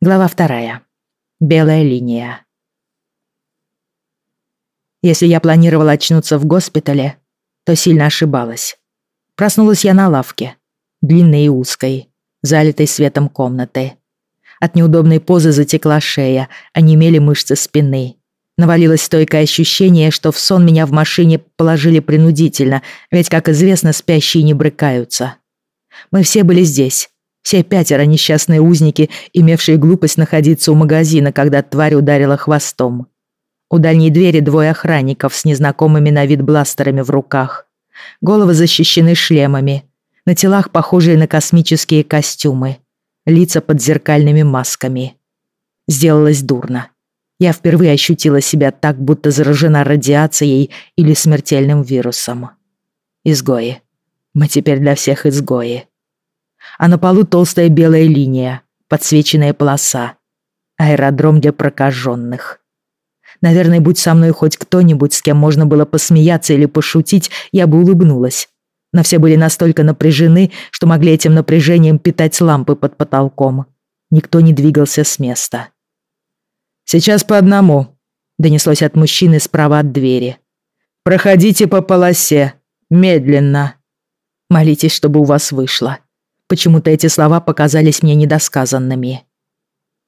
Глава вторая. Белая линия. Если я планировала очнуться в госпитале, то сильно ошибалась. Проснулась я на лавке, длинной и узкой, залитой светом комнаты. От неудобной позы затекла шея, онемели мышцы спины. Навалилось стойкое ощущение, что в сон меня в машине положили принудительно, ведь, как известно, спящие не брыкаются. Мы все были здесь, все пятеро несчастные узники, имевшие глупость находиться у магазина, когда тварь ударила хвостом. У дальней двери двое охранников с незнакомыми на вид бластерами в руках. Головы защищены шлемами. На телах похожие на космические костюмы. Лица под зеркальными масками. Сделалось дурно. Я впервые ощутила себя так, будто заражена радиацией или смертельным вирусом. Изгои. Мы теперь для всех изгои а на полу толстая белая линия, подсвеченная полоса. Аэродром для прокаженных. Наверное, будь со мной хоть кто-нибудь, с кем можно было посмеяться или пошутить, я бы улыбнулась. Но все были настолько напряжены, что могли этим напряжением питать лампы под потолком. Никто не двигался с места. «Сейчас по одному», — донеслось от мужчины справа от двери. «Проходите по полосе. Медленно. Молитесь, чтобы у вас вышло. Почему-то эти слова показались мне недосказанными.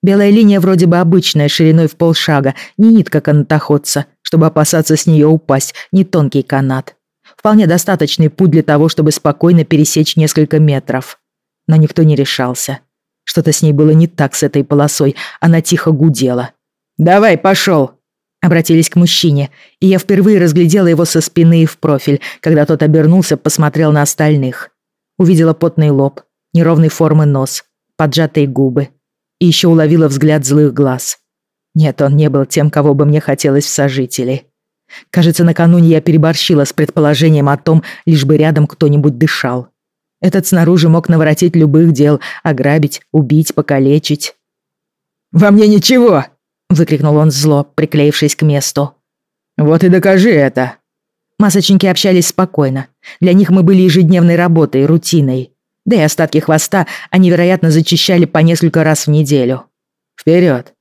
Белая линия вроде бы обычная, шириной в полшага, не нитка канатоходца, чтобы опасаться с нее упасть, не тонкий канат. Вполне достаточный путь для того, чтобы спокойно пересечь несколько метров. Но никто не решался. Что-то с ней было не так с этой полосой, она тихо гудела. «Давай, пошел!» Обратились к мужчине, и я впервые разглядела его со спины и в профиль, когда тот обернулся, посмотрел на остальных. Увидела потный лоб, неровной формы нос, поджатые губы. И еще уловила взгляд злых глаз. Нет, он не был тем, кого бы мне хотелось в сожители. Кажется, накануне я переборщила с предположением о том, лишь бы рядом кто-нибудь дышал. Этот снаружи мог наворотить любых дел, ограбить, убить, покалечить. «Во мне ничего!» — выкрикнул он зло, приклеившись к месту. «Вот и докажи это!» Масочники общались спокойно. Для них мы были ежедневной работой, рутиной. Да и остатки хвоста они, вероятно, зачищали по несколько раз в неделю. Вперед!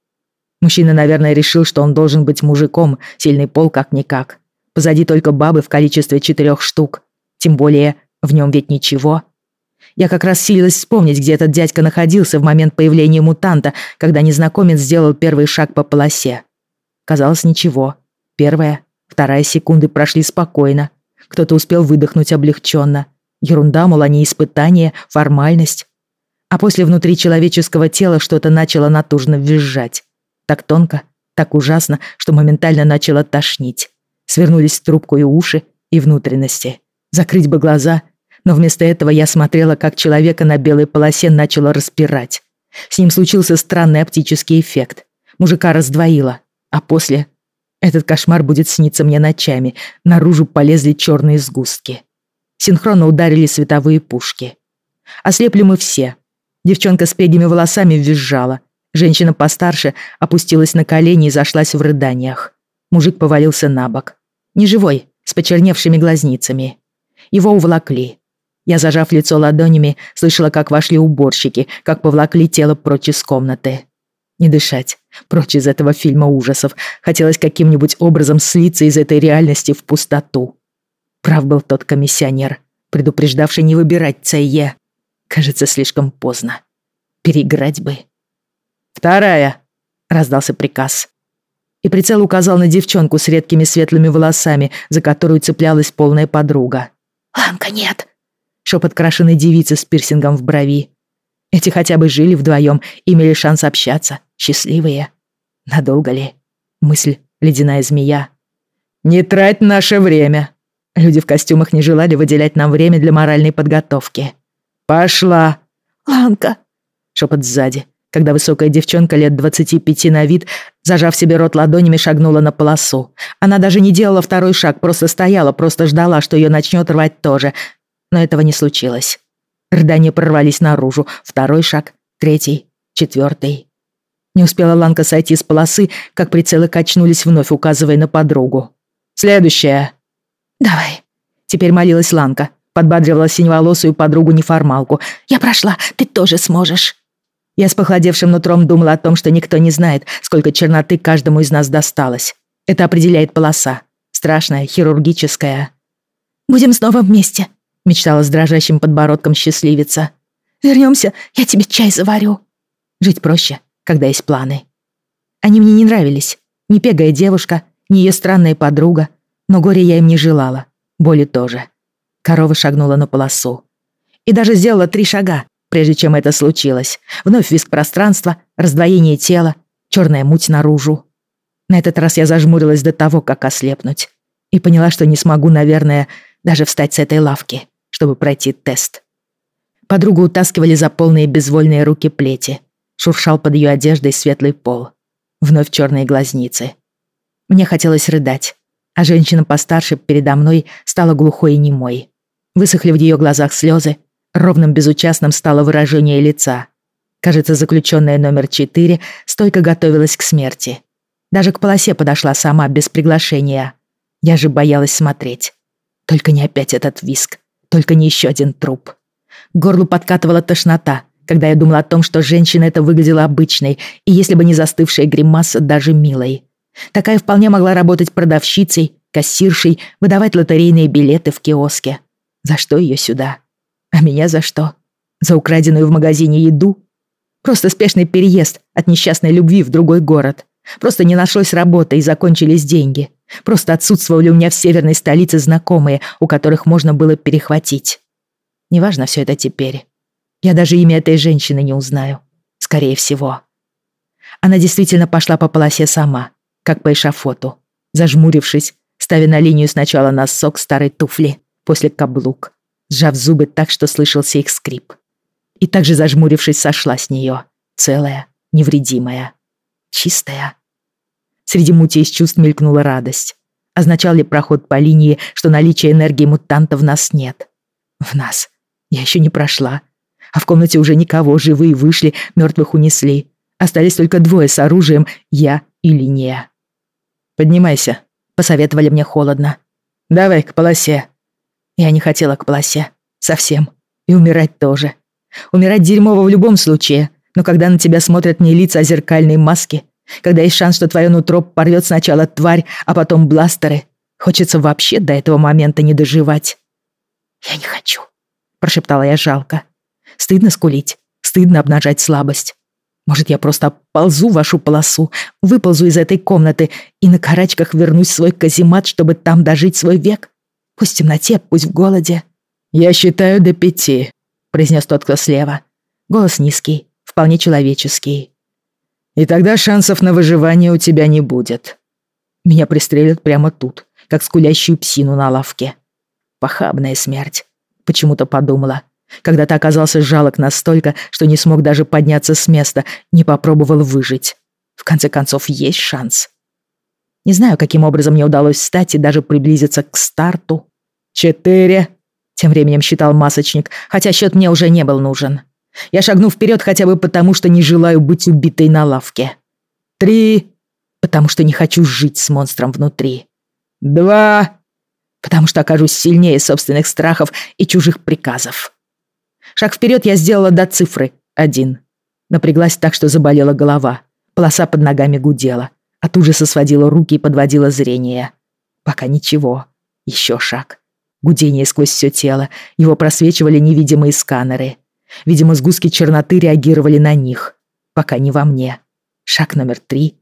Мужчина, наверное, решил, что он должен быть мужиком, сильный пол как-никак. Позади только бабы в количестве четырех штук. Тем более, в нем ведь ничего. Я как раз силилась вспомнить, где этот дядька находился в момент появления мутанта, когда незнакомец сделал первый шаг по полосе. Казалось, ничего. Первая, вторая секунды прошли спокойно. Кто-то успел выдохнуть облегченно. Ерунда, мол, они испытания, формальность. А после внутри человеческого тела что-то начало натужно визжать. Так тонко, так ужасно, что моментально начало тошнить. Свернулись в трубку и уши, и внутренности. Закрыть бы глаза, но вместо этого я смотрела, как человека на белой полосе начало распирать. С ним случился странный оптический эффект. Мужика раздвоило, а после... Этот кошмар будет сниться мне ночами. Наружу полезли черные сгустки. Синхронно ударили световые пушки. Ослепли мы все. Девчонка с пегими волосами визжала. Женщина постарше опустилась на колени и зашлась в рыданиях. Мужик повалился на бок. Неживой, с почерневшими глазницами. Его уволокли. Я, зажав лицо ладонями, слышала, как вошли уборщики, как повлакли тело прочь из комнаты. Не дышать. Прочь из этого фильма ужасов. Хотелось каким-нибудь образом слиться из этой реальности в пустоту. Прав был тот комиссионер, предупреждавший не выбирать Цайе. Кажется, слишком поздно. Переиграть бы. «Вторая!» — раздался приказ. И прицел указал на девчонку с редкими светлыми волосами, за которую цеплялась полная подруга. «Ламка, нет!» — шепот крашеной девицы с пирсингом в брови. Эти хотя бы жили вдвоем, имели шанс общаться, счастливые. Надолго ли? Мысль — ледяная змея. «Не трать наше время!» Люди в костюмах не желали выделять нам время для моральной подготовки. «Пошла!» «Ланка!» Шепот сзади, когда высокая девчонка лет 25 на вид, зажав себе рот ладонями, шагнула на полосу. Она даже не делала второй шаг, просто стояла, просто ждала, что ее начнет рвать тоже. Но этого не случилось. Рыдания прорвались наружу. Второй шаг, третий, четвертый. Не успела Ланка сойти с полосы, как прицелы качнулись вновь, указывая на подругу. «Следующая!» «Давай». Теперь молилась Ланка, подбадривала синеволосую подругу-неформалку. «Я прошла, ты тоже сможешь». Я с похолодевшим нутром думала о том, что никто не знает, сколько черноты каждому из нас досталось. Это определяет полоса. Страшная, хирургическая. «Будем снова вместе», — мечтала с дрожащим подбородком счастливица. «Вернемся, я тебе чай заварю». Жить проще, когда есть планы. Они мне не нравились. Ни пегая девушка, ни ее странная подруга. Но горе я им не желала. Боли тоже. Корова шагнула на полосу. И даже сделала три шага, прежде чем это случилось. Вновь виск пространства, раздвоение тела, черная муть наружу. На этот раз я зажмурилась до того, как ослепнуть. И поняла, что не смогу, наверное, даже встать с этой лавки, чтобы пройти тест. Подругу утаскивали за полные безвольные руки плети. Шуршал под ее одеждой светлый пол. Вновь черные глазницы. Мне хотелось рыдать, а женщина постарше передо мной стала глухой и немой. Высохли в ее глазах слезы, ровным безучастным стало выражение лица. Кажется, заключенная номер четыре стойко готовилась к смерти. Даже к полосе подошла сама, без приглашения. Я же боялась смотреть. Только не опять этот виск. Только не еще один труп. К горлу подкатывала тошнота, когда я думала о том, что женщина эта выглядела обычной, и если бы не застывшая гримаса, даже милой. Такая вполне могла работать продавщицей, кассиршей, выдавать лотерейные билеты в киоске. За что ее сюда? А меня за что? За украденную в магазине еду? Просто спешный переезд от несчастной любви в другой город. Просто не нашлось работы и закончились деньги. Просто отсутствовали у меня в северной столице знакомые, у которых можно было перехватить. Неважно все это теперь. Я даже имя этой женщины не узнаю. Скорее всего. Она действительно пошла по полосе сама, как по эшафоту, зажмурившись, ставя на линию сначала носок старой туфли, после каблук, сжав зубы так, что слышался их скрип. И также зажмурившись, сошла с нее, целая, невредимая, чистая. Среди мути из чувств мелькнула радость. Означал ли проход по линии, что наличия энергии мутанта в нас нет? В нас. Я еще не прошла, а в комнате уже никого, живые вышли, мертвых унесли. Остались только двое с оружием, я и Линия. «Поднимайся», — посоветовали мне холодно. «Давай к полосе». Я не хотела к полосе. Совсем. И умирать тоже. Умирать дерьмово в любом случае, но когда на тебя смотрят не лица, а зеркальные маски, когда есть шанс, что твое нутро порвет сначала тварь, а потом бластеры, хочется вообще до этого момента не доживать. «Я не хочу», — прошептала я жалко. Стыдно скулить, стыдно обнажать слабость. Может, я просто ползу в вашу полосу, выползу из этой комнаты и на карачках вернусь в свой каземат, чтобы там дожить свой век? Пусть в темноте, пусть в голоде. «Я считаю до пяти», — произнес тот, кто слева. Голос низкий, вполне человеческий. «И тогда шансов на выживание у тебя не будет. Меня пристрелят прямо тут, как скулящую псину на лавке. Похабная смерть», — почему-то подумала, когда ты оказался жалок настолько, что не смог даже подняться с места, не попробовал выжить. В конце концов, есть шанс. Не знаю, каким образом мне удалось встать и даже приблизиться к старту. «Четыре», — тем временем считал масочник, хотя счет мне уже не был нужен. Я шагну вперед хотя бы потому, что не желаю быть убитой на лавке. «Три», потому что не хочу жить с монстром внутри. «Два», потому что окажусь сильнее собственных страхов и чужих приказов. Шаг вперед я сделала до цифры один. Напряглась так, что заболела голова. Полоса под ногами гудела. От ужаса сводила руки и подводила зрение. Пока ничего. Еще шаг. Гудение сквозь все тело. Его просвечивали невидимые сканеры. Видимо, сгустки черноты реагировали на них. Пока не во мне. Шаг номер три.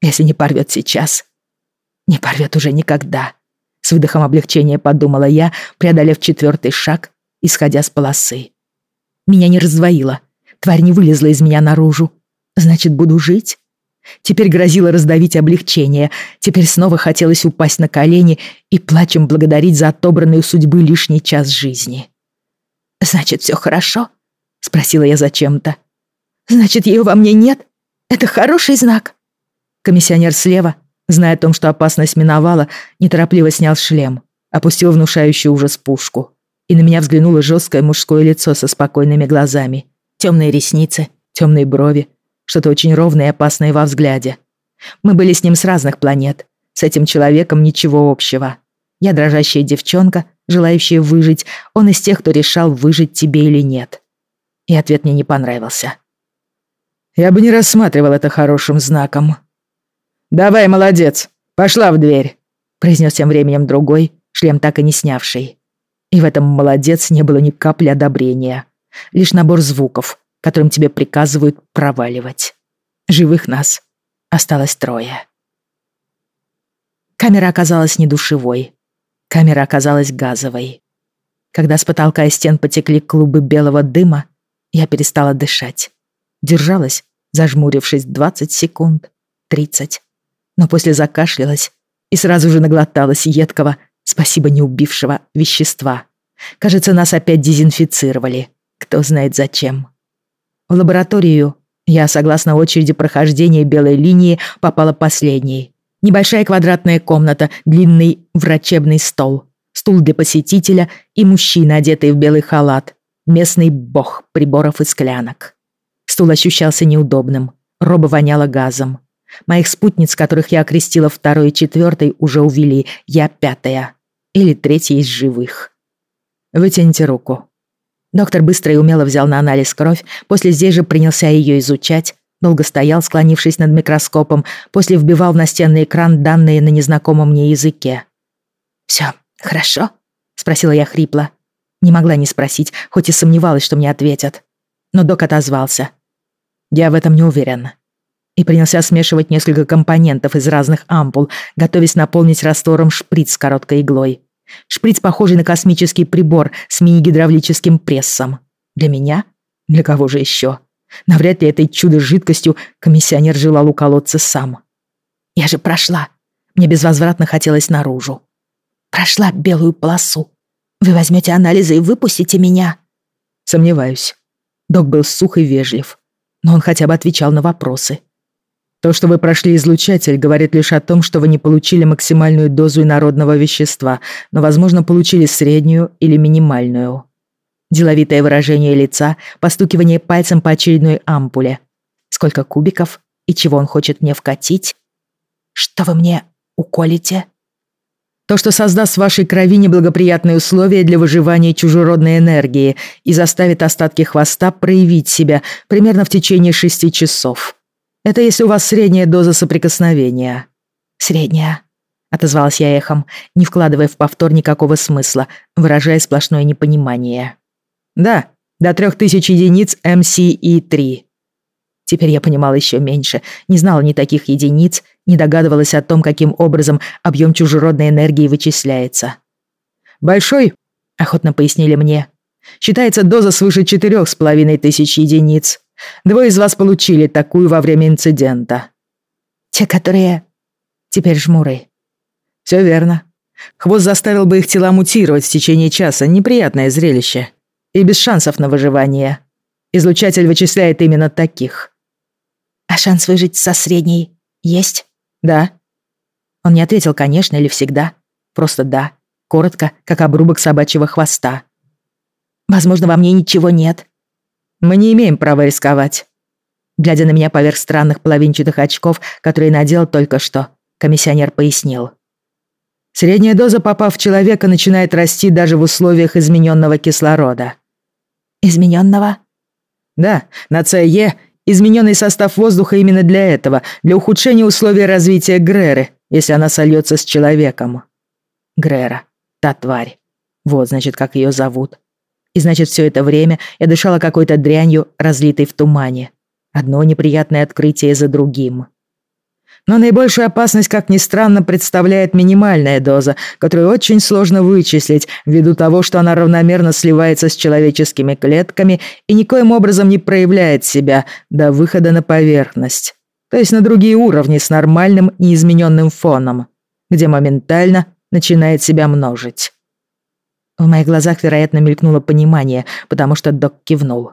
Если не порвет сейчас, не порвет уже никогда. С выдохом облегчения подумала я, преодолев четвертый шаг, исходя с полосы. Меня не раздвоило. Тварь не вылезла из меня наружу. Значит, буду жить? Теперь грозило раздавить облегчение. Теперь снова хотелось упасть на колени и плачем благодарить за отобранный у судьбы лишний час жизни. «Значит, все хорошо?» — спросила я зачем-то. «Значит, ее во мне нет? Это хороший знак?» Комиссионер слева, зная о том, что опасность миновала, неторопливо снял шлем, опустил внушающий ужас пушку и на меня взглянуло жесткое мужское лицо со спокойными глазами. Темные ресницы, темные брови, что-то очень ровное и опасное во взгляде. Мы были с ним с разных планет. С этим человеком ничего общего. Я дрожащая девчонка, желающая выжить. Он из тех, кто решал, выжить тебе или нет. И ответ мне не понравился. Я бы не рассматривал это хорошим знаком. «Давай, молодец, пошла в дверь», — произнес тем временем другой, шлем так и не снявший. И в этом «молодец» не было ни капли одобрения. Лишь набор звуков, которым тебе приказывают проваливать. Живых нас осталось трое. Камера оказалась не душевой. Камера оказалась газовой. Когда с потолка и стен потекли клубы белого дыма, я перестала дышать. Держалась, зажмурившись 20 секунд, 30. Но после закашлялась и сразу же наглоталась едкого, спасибо не убившего, вещества. Кажется, нас опять дезинфицировали. Кто знает зачем. В лабораторию я, согласно очереди прохождения белой линии, попала последней. Небольшая квадратная комната, длинный врачебный стол, стул для посетителя и мужчина, одетый в белый халат. Местный бог приборов и склянок. Стул ощущался неудобным. Роба воняла газом. Моих спутниц, которых я окрестила второй и четвертой, уже увели. Я пятая. Или третья из живых. Вытяните руку. Доктор быстро и умело взял на анализ кровь, после здесь же принялся ее изучать, долго стоял, склонившись над микроскопом, после вбивал в настенный экран данные на незнакомом мне языке. «Всё, хорошо?» — спросила я хрипло. Не могла не спросить, хоть и сомневалась, что мне ответят. Но док отозвался. «Я в этом не уверен». И принялся смешивать несколько компонентов из разных ампул, готовясь наполнить раствором шприц с короткой иглой. Шприц, похожий на космический прибор с мини-гидравлическим прессом. Для меня? Для кого же еще? Навряд ли этой чудо-жидкостью комиссионер желал уколоться сам. Я же прошла. Мне безвозвратно хотелось наружу. Прошла белую полосу. Вы возьмете анализы и выпустите меня? Сомневаюсь. Док был сух и вежлив. Но он хотя бы отвечал на вопросы. То, что вы прошли излучатель, говорит лишь о том, что вы не получили максимальную дозу инородного вещества, но, возможно, получили среднюю или минимальную. Деловитое выражение лица, постукивание пальцем по очередной ампуле. Сколько кубиков и чего он хочет мне вкатить? Что вы мне уколите? То, что создаст в вашей крови неблагоприятные условия для выживания чужеродной энергии и заставит остатки хвоста проявить себя примерно в течение шести часов. Это если у вас средняя доза соприкосновения». «Средняя», — отозвалась я эхом, не вкладывая в повтор никакого смысла, выражая сплошное непонимание. «Да, до трех тысяч единиц MCE-3». Теперь я понимала еще меньше, не знала ни таких единиц, не догадывалась о том, каким образом объем чужеродной энергии вычисляется. «Большой», — охотно пояснили мне, — «считается доза свыше четырех с половиной тысяч единиц. Двое из вас получили такую во время инцидента. Те, которые... Теперь жмуры. Все верно. Хвост заставил бы их тела мутировать в течение часа. Неприятное зрелище. И без шансов на выживание. Излучатель вычисляет именно таких. А шанс выжить со средней есть? Да. Он не ответил, конечно, или всегда. Просто да. Коротко, как обрубок собачьего хвоста. Возможно, во мне ничего нет. Мы не имеем права рисковать. Глядя на меня поверх странных половинчатых очков, которые надел только что, комиссионер пояснил. Средняя доза, попав в человека, начинает расти даже в условиях измененного кислорода. Измененного? Да, на ЦЕ измененный состав воздуха именно для этого, для ухудшения условий развития Греры, если она сольется с человеком. Грера, та тварь. Вот, значит, как ее зовут. И значит, все это время я дышала какой-то дрянью, разлитой в тумане. Одно неприятное открытие за другим. Но наибольшую опасность, как ни странно, представляет минимальная доза, которую очень сложно вычислить, ввиду того, что она равномерно сливается с человеческими клетками и никоим образом не проявляет себя до выхода на поверхность. То есть на другие уровни с нормальным неизмененным фоном, где моментально начинает себя множить. В моих глазах, вероятно, мелькнуло понимание, потому что док кивнул.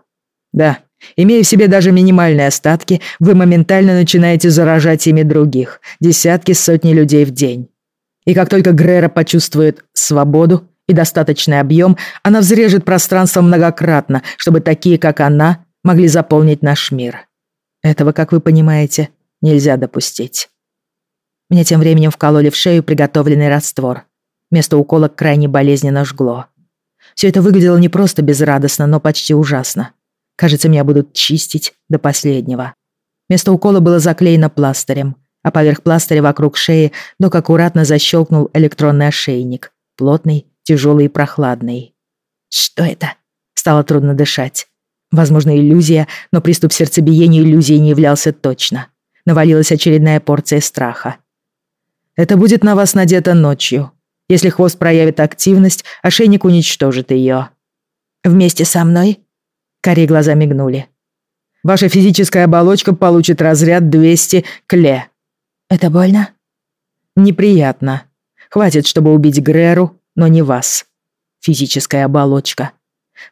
«Да, имея в себе даже минимальные остатки, вы моментально начинаете заражать ими других, десятки, сотни людей в день. И как только Грера почувствует свободу и достаточный объем, она взрежет пространство многократно, чтобы такие, как она, могли заполнить наш мир. Этого, как вы понимаете, нельзя допустить». Мне тем временем вкололи в шею приготовленный раствор. Место укола крайне болезненно жгло. Все это выглядело не просто безрадостно, но почти ужасно. Кажется, меня будут чистить до последнего. Место укола было заклеено пластырем, а поверх пластыря вокруг шеи док аккуратно защелкнул электронный ошейник. Плотный, тяжелый и прохладный. «Что это?» Стало трудно дышать. Возможно, иллюзия, но приступ сердцебиения иллюзией не являлся точно. Навалилась очередная порция страха. «Это будет на вас надето ночью. Если хвост проявит активность, ошейник уничтожит ее». «Вместе со мной?» Кори глаза мигнули. «Ваша физическая оболочка получит разряд 200 кле». «Это больно?» «Неприятно. Хватит, чтобы убить Греру, но не вас. Физическая оболочка.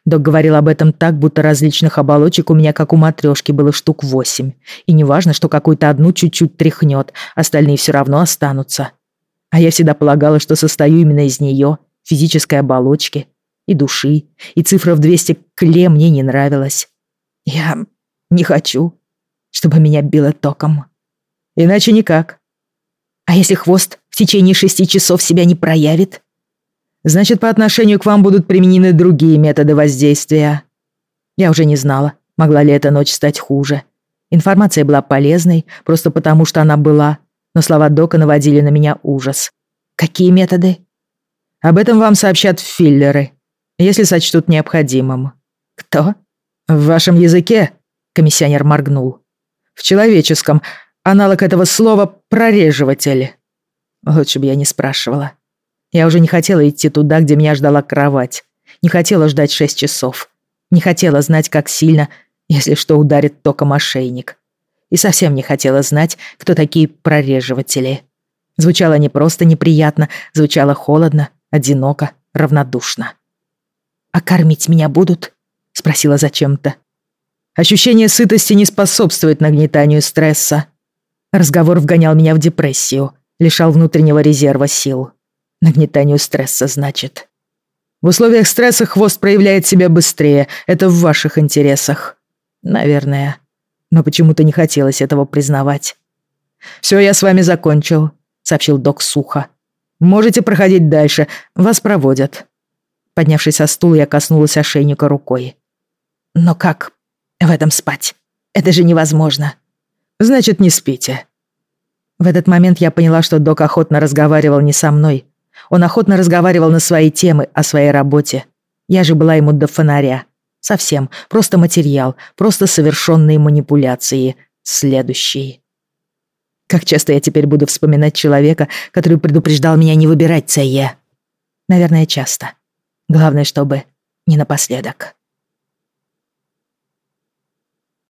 Док говорил об этом так, будто различных оболочек у меня, как у матрешки, было штук восемь. И неважно, что какую-то одну чуть-чуть тряхнет, остальные все равно останутся. А я всегда полагала, что состою именно из нее, физической оболочки, и души, и цифра в 200 кле мне не нравилась. Я не хочу, чтобы меня било током. Иначе никак. А если хвост в течение шести часов себя не проявит? Значит, по отношению к вам будут применены другие методы воздействия. Я уже не знала, могла ли эта ночь стать хуже. Информация была полезной, просто потому что она была, но слова Дока наводили на меня ужас. Какие методы? Об этом вам сообщат филлеры, если сочтут необходимым. Кто? В вашем языке, комиссионер моргнул. В человеческом, аналог этого слова «прореживатель». Лучше бы я не спрашивала. Я уже не хотела идти туда, где меня ждала кровать. Не хотела ждать шесть часов. Не хотела знать, как сильно, если что, ударит током ошейник. И совсем не хотела знать, кто такие прореживатели. Звучало не просто неприятно, звучало холодно, одиноко, равнодушно. «А кормить меня будут?» — спросила зачем-то. Ощущение сытости не способствует нагнетанию стресса. Разговор вгонял меня в депрессию, лишал внутреннего резерва сил. Нагнетанию стресса, значит. В условиях стресса хвост проявляет себя быстрее. Это в ваших интересах. Наверное. Но почему-то не хотелось этого признавать. «Все, я с вами закончил», — сообщил док сухо. «Можете проходить дальше. Вас проводят». Поднявшись со стула, я коснулась ошейника рукой. «Но как в этом спать? Это же невозможно». «Значит, не спите». В этот момент я поняла, что док охотно разговаривал не со мной, он охотно разговаривал на свои темы, о своей работе. Я же была ему до фонаря. Совсем. Просто материал. Просто совершенные манипуляции. Следующий. Как часто я теперь буду вспоминать человека, который предупреждал меня не выбирать Цее? Наверное, часто. Главное, чтобы не напоследок.